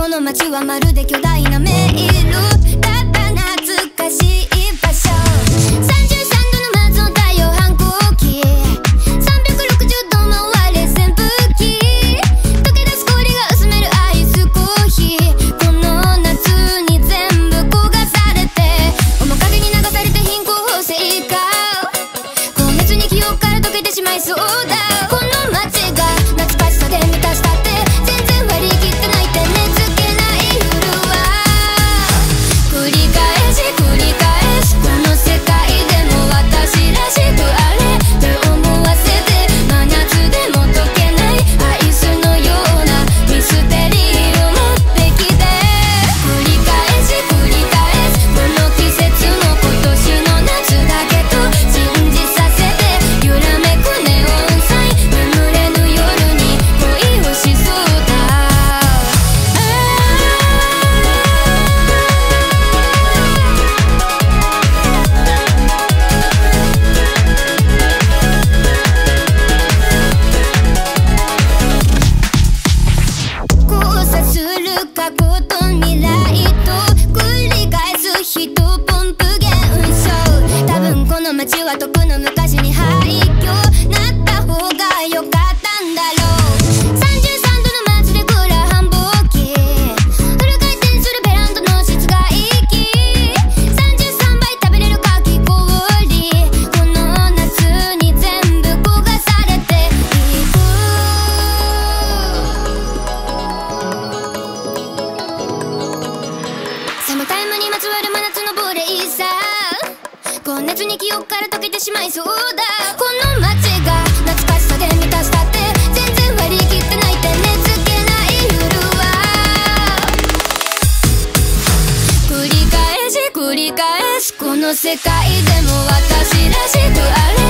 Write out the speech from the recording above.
この街はまるで巨大なメ路。ル。ただ懐かしい場所。33度の松の太陽反抗期360度回れ扇風機。溶け出す氷が薄めるアイスコーヒーこの夏に全部焦がされて面影に流されて貧困法制化今月に記憶から溶けてしまいそうだ。はとくの昔に廃墟ー今熱に記憶から溶けてしまいそうだ。この街が懐かしさで満たしたって全然割り切ってないって寝つけない夜は。繰り返し繰り返しこの世界でも私らしくあれ。